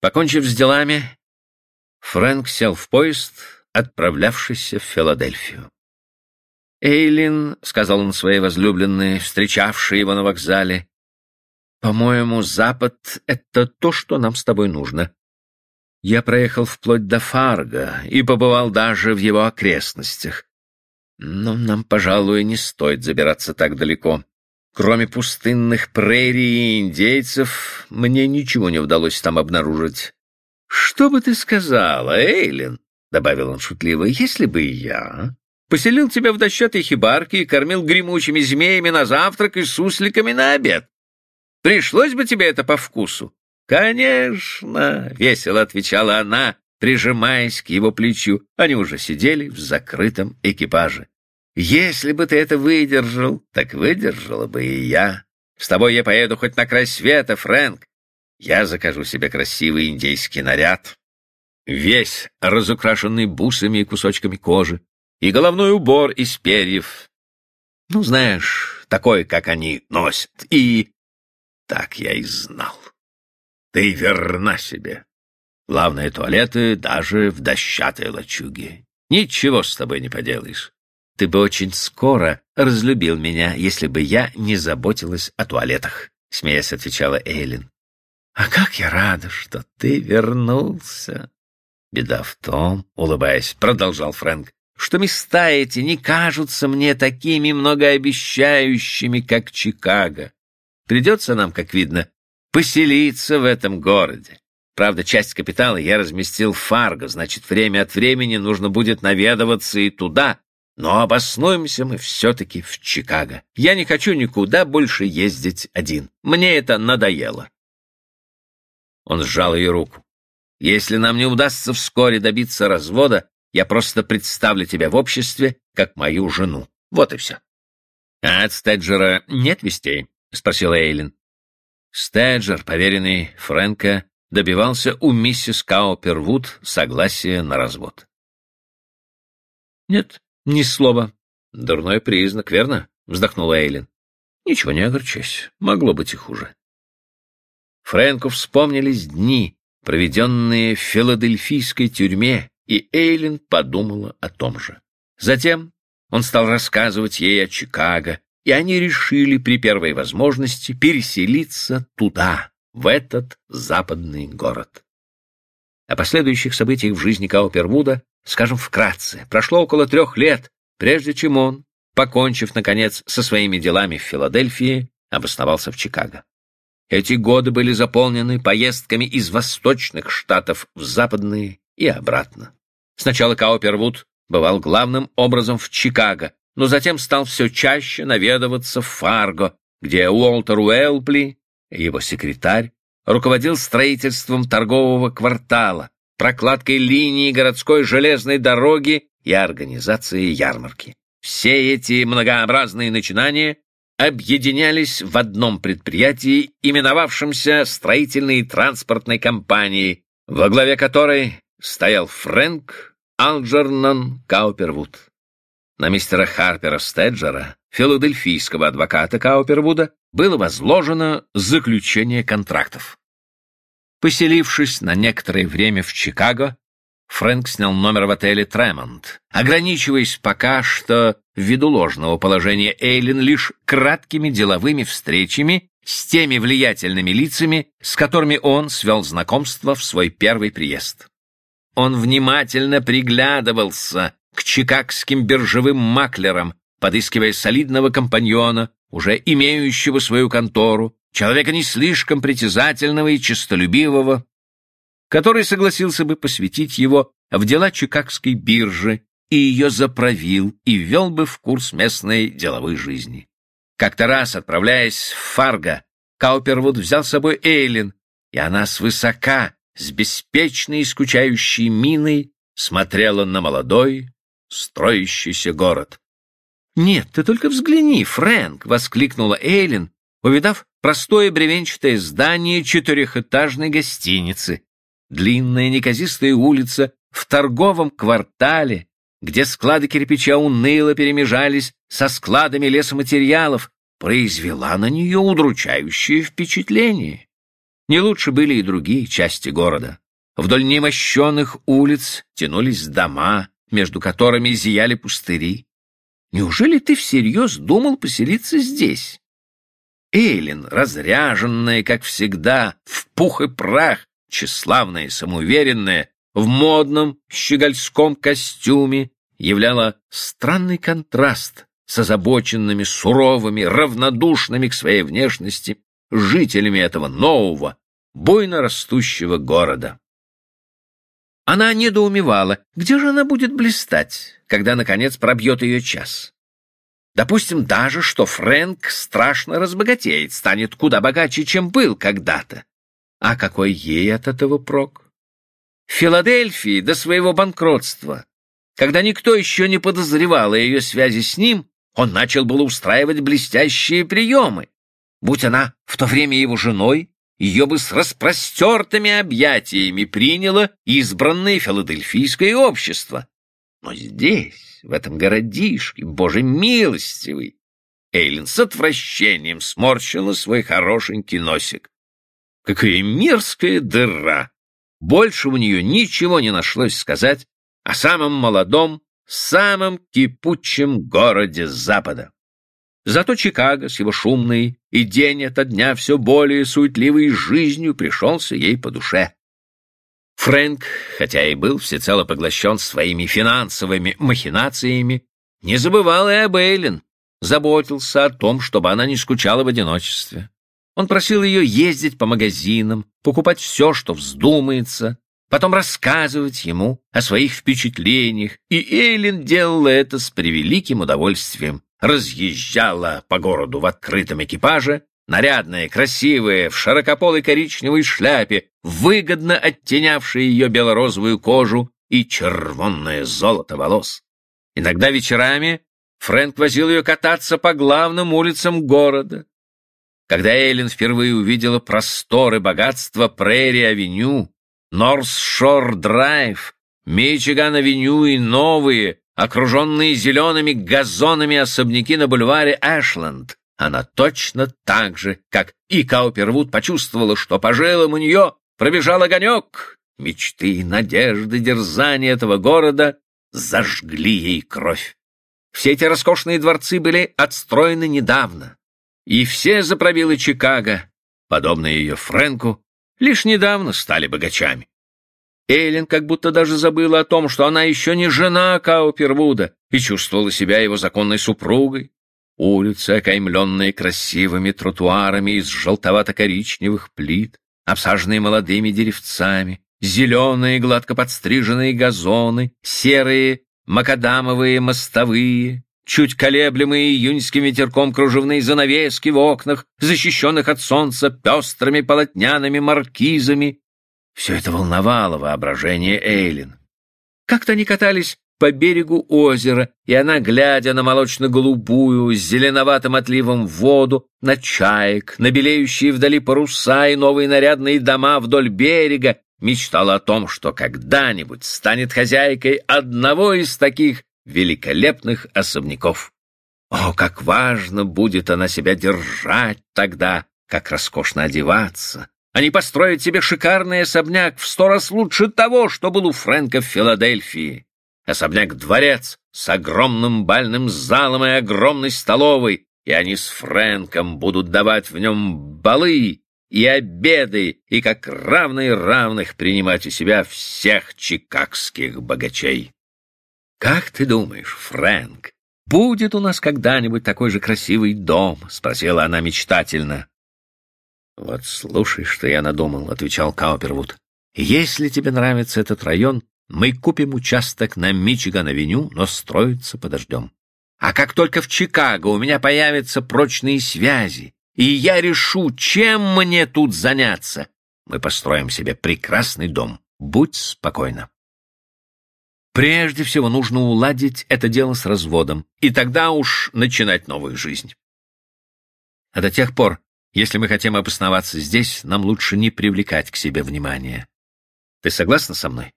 Покончив с делами, Фрэнк сел в поезд, отправлявшийся в Филадельфию. «Эйлин», — сказал он своей возлюбленной, встречавшей его на вокзале, — «по-моему, Запад — это то, что нам с тобой нужно. Я проехал вплоть до Фарго и побывал даже в его окрестностях. Но нам, пожалуй, не стоит забираться так далеко. Кроме пустынных прерий и индейцев, мне ничего не удалось там обнаружить. «Что бы ты сказала, Эйлин?» — добавил он шутливо. «Если бы я поселил тебя в дощатой хибарке и кормил гремучими змеями на завтрак и сусликами на обед, пришлось бы тебе это по вкусу?» «Конечно!» — весело отвечала она, прижимаясь к его плечу. Они уже сидели в закрытом экипаже. Если бы ты это выдержал, так выдержала бы и я. С тобой я поеду хоть на край света, Фрэнк. Я закажу себе красивый индейский наряд. Весь разукрашенный бусами и кусочками кожи, и головной убор из перьев. Ну, знаешь, такой, как они носят. И так я и знал. Ты верна себе. Главное, туалеты даже в дощатой лачуге. Ничего с тобой не поделаешь. Ты бы очень скоро разлюбил меня, если бы я не заботилась о туалетах, — смеясь отвечала Эйлин. А как я рада, что ты вернулся. Беда в том, — улыбаясь, продолжал Фрэнк, что места эти не кажутся мне такими многообещающими, как Чикаго. Придется нам, как видно, поселиться в этом городе. Правда, часть капитала я разместил в Фарго, значит, время от времени нужно будет наведываться и туда, но обоснуемся мы все-таки в Чикаго. Я не хочу никуда больше ездить один. Мне это надоело. Он сжал ее руку. Если нам не удастся вскоре добиться развода, я просто представлю тебя в обществе как мою жену. Вот и все. — А от Стеджера нет вестей? — спросила Эйлин. Стеджер, поверенный Фрэнка, добивался у миссис Каупервуд согласия на развод. — Нет, ни слова. Дурной признак, верно? Вздохнула Эйлин. Ничего не огорчайся. Могло быть и хуже. Фрэнку вспомнились дни, проведенные в филадельфийской тюрьме, и Эйлин подумала о том же. Затем он стал рассказывать ей о Чикаго, и они решили при первой возможности переселиться туда, в этот западный город. О последующих событиях в жизни Каупервуда Скажем вкратце, прошло около трех лет, прежде чем он, покончив, наконец, со своими делами в Филадельфии, обосновался в Чикаго. Эти годы были заполнены поездками из восточных штатов в западные и обратно. Сначала Каупервуд бывал главным образом в Чикаго, но затем стал все чаще наведываться в Фарго, где Уолтер Уэлпли, его секретарь, руководил строительством торгового квартала, прокладкой линии городской железной дороги и организацией ярмарки. Все эти многообразные начинания объединялись в одном предприятии, именовавшемся строительной и транспортной компанией, во главе которой стоял Фрэнк Алджернон Каупервуд. На мистера Харпера Стеджера, филадельфийского адвоката Каупервуда, было возложено заключение контрактов. Поселившись на некоторое время в Чикаго, Фрэнк снял номер в отеле «Тремонт», ограничиваясь пока что, ввиду ложного положения Эйлин, лишь краткими деловыми встречами с теми влиятельными лицами, с которыми он свел знакомство в свой первый приезд. Он внимательно приглядывался к чикагским биржевым маклерам, подыскивая солидного компаньона, уже имеющего свою контору, человека не слишком притязательного и честолюбивого, который согласился бы посвятить его в дела Чикагской биржи и ее заправил и ввел бы в курс местной деловой жизни. Как-то раз, отправляясь в Фарго, Каупервуд взял с собой Эйлин, и она свысока, с беспечной и скучающей миной смотрела на молодой, строящийся город. «Нет, ты только взгляни, Фрэнк!» — воскликнула Эйлин, увидав простое бревенчатое здание четырехэтажной гостиницы, длинная неказистая улица в торговом квартале, где склады кирпича уныло перемежались со складами лесоматериалов, произвела на нее удручающее впечатление. Не лучше были и другие части города. Вдоль немощенных улиц тянулись дома, между которыми зияли пустыри. Неужели ты всерьез думал поселиться здесь? Эйлин, разряженная, как всегда, в пух и прах, тщеславная и самоуверенная, в модном щегольском костюме, являла странный контраст с озабоченными, суровыми, равнодушными к своей внешности жителями этого нового, буйно растущего города. Она недоумевала, где же она будет блистать, когда, наконец, пробьет ее час. Допустим даже, что Фрэнк страшно разбогатеет, станет куда богаче, чем был когда-то. А какой ей от этого прок? Филадельфии до своего банкротства, когда никто еще не подозревал о ее связи с ним, он начал было устраивать блестящие приемы. Будь она в то время его женой, ее бы с распростертыми объятиями приняло избранное филадельфийское общество. Но здесь, в этом городишке, боже милостивый, Эйлин с отвращением сморщила свой хорошенький носик. Какая мерзкая дыра! Больше у нее ничего не нашлось сказать о самом молодом, самом кипучем городе Запада. Зато Чикаго с его шумной и день ото дня все более суетливой жизнью пришелся ей по душе. Фрэнк, хотя и был всецело поглощен своими финансовыми махинациями, не забывал и об Эйлин, заботился о том, чтобы она не скучала в одиночестве. Он просил ее ездить по магазинам, покупать все, что вздумается, потом рассказывать ему о своих впечатлениях, и Эйлин делала это с превеликим удовольствием, разъезжала по городу в открытом экипаже, нарядная, красивая, в широкополой коричневой шляпе, выгодно оттенявшая ее белорозовую кожу и червонное золото волос. Иногда вечерами Фрэнк возил ее кататься по главным улицам города. Когда Эйлин впервые увидела просторы богатства Прери-авеню, Норс-Шор-Драйв, Мичиган-авеню и новые, окруженные зелеными газонами особняки на бульваре Эшленд. Она точно так же, как и Каупервуд, почувствовала, что по жилам у нее пробежал огонек. Мечты, надежды, дерзания этого города зажгли ей кровь. Все эти роскошные дворцы были отстроены недавно, и все заправилы Чикаго, подобно ее Фрэнку, лишь недавно стали богачами. Эйлин как будто даже забыла о том, что она еще не жена Каупервуда и чувствовала себя его законной супругой. Улицы, окаймленные красивыми тротуарами из желтовато-коричневых плит, обсаженные молодыми деревцами, зеленые гладко подстриженные газоны, серые макадамовые мостовые, чуть колеблемые июньским ветерком кружевные занавески в окнах, защищенных от солнца пестрыми полотняными маркизами, все это волновало воображение Эйлин. Как-то они катались по берегу озера, и она, глядя на молочно-голубую, с зеленоватым отливом воду, на чаек, на белеющие вдали паруса и новые нарядные дома вдоль берега, мечтала о том, что когда-нибудь станет хозяйкой одного из таких великолепных особняков. О, как важно будет она себя держать тогда, как роскошно одеваться, они построят себе шикарный особняк в сто раз лучше того, что был у Фрэнка в Филадельфии. Особняк-дворец с огромным бальным залом и огромной столовой, и они с Фрэнком будут давать в нем балы и обеды, и как равные равных принимать у себя всех чикагских богачей. «Как ты думаешь, Фрэнк, будет у нас когда-нибудь такой же красивый дом?» — спросила она мечтательно. «Вот слушай, что я надумал», — отвечал Каупервуд. «Если тебе нравится этот район, мы купим участок на Мичиган-авеню, но строиться подождем. А как только в Чикаго у меня появятся прочные связи, и я решу, чем мне тут заняться, мы построим себе прекрасный дом. Будь спокойна». Прежде всего нужно уладить это дело с разводом, и тогда уж начинать новую жизнь. А до тех пор если мы хотим обосноваться здесь, нам лучше не привлекать к себе внимания. Ты согласна со мной?